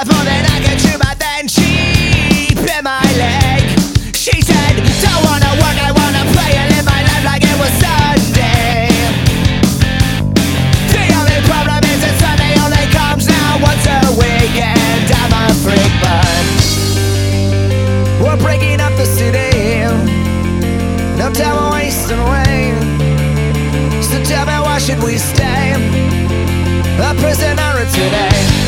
a phone I can chew, but then she bit my leg. She said, Don't wanna work, I wanna play and live my life like it was Sunday. The only problem is that Sunday only comes now once a week, and I'm a freak, but we're breaking up the city. No time wasting away. So tell me, why should we stay? A prisoner today.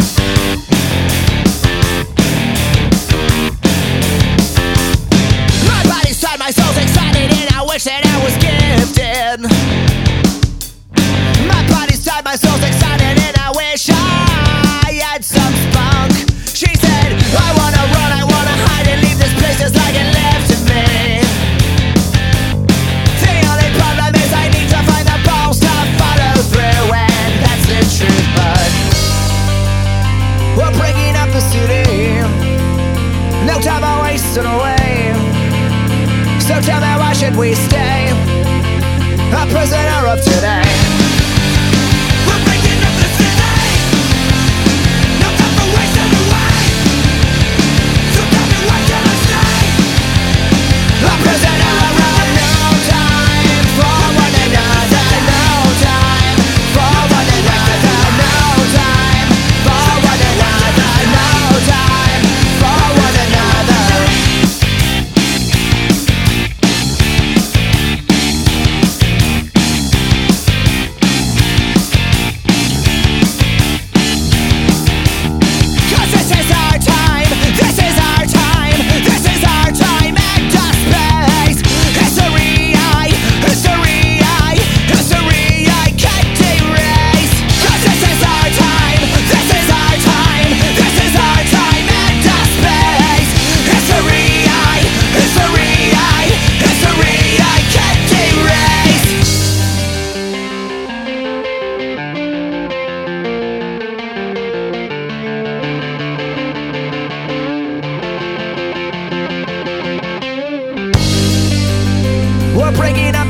Away. So tell me, why should we stay? A prisoner of today.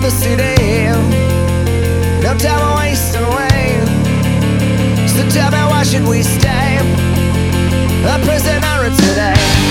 the city. No time to waste away. So tell me why should we stay? A prisoner today.